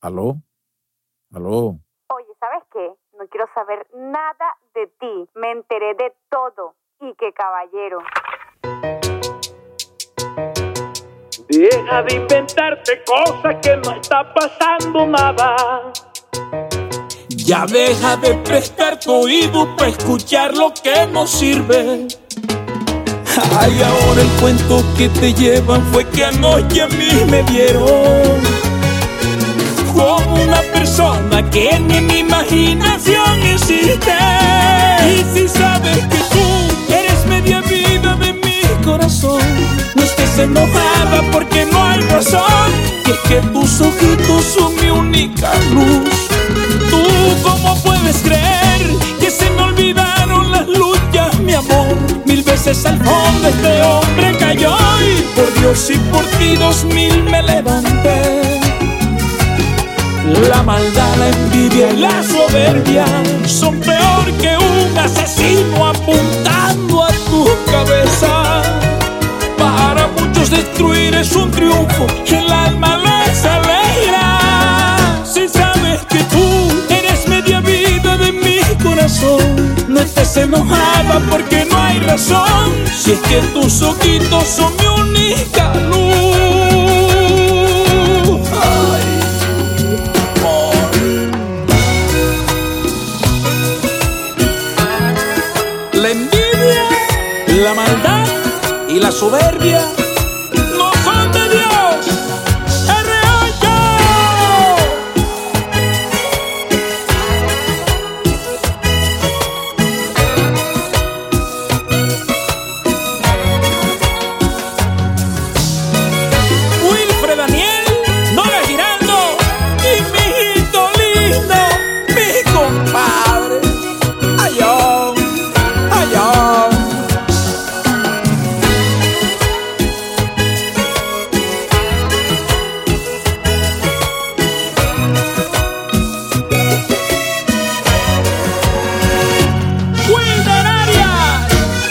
¿Aló? ¿Aló? Oye, ¿sabes qué? No quiero saber nada de ti. Me enteré de todo. Y qué caballero. Deja de inventarte cosas que no está pasando nada. Ya deja de prestar tu oído para escuchar lo que no sirve. Ay, ahora el cuento que te llevan fue que anoche a mí me vieron como una persona que ni mi imaginación existe. Y si sabes que tú eres media vida de mi corazón, no estés enojada porque no hay razón. Y es que tus ojitos son mi única luz. ¿Tú cómo puedes creer que se me olvidaron las luchas, mi amor? Mil veces al fondo este hombre cayó y por Dios y por ti dos mil me levanté. La maldad, la envidia y la soberbia son peor que un asesino apuntando a tu cabeza. Para muchos destruir es un triunfo y el alma les alegra. Si sabes que tú eres media vida de mi corazón, no estés enojada porque no hay razón. Si es que tus ojitos son mi única luz. La envidia, la maldad y la soberbia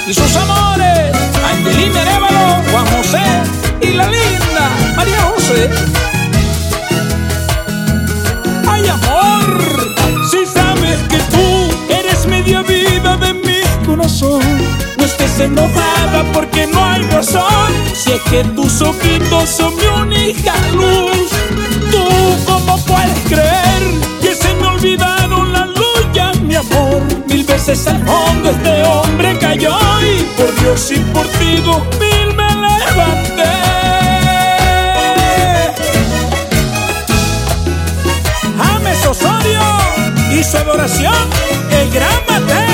y sus amores, Angelina Arevalo, Juan José y la linda María José. ¡Ay, amor! Si sabes que tú eres media vida de mi corazón, no estés enojada porque no hay razón. Si es que tus ojitos son mi única luz, tú cómo puedes creer que se me olvidaron las luchas, mi amor. Mil veces al fondo si por ti dos mil me levanté. James Osorio hizo adoración el gran Mateo.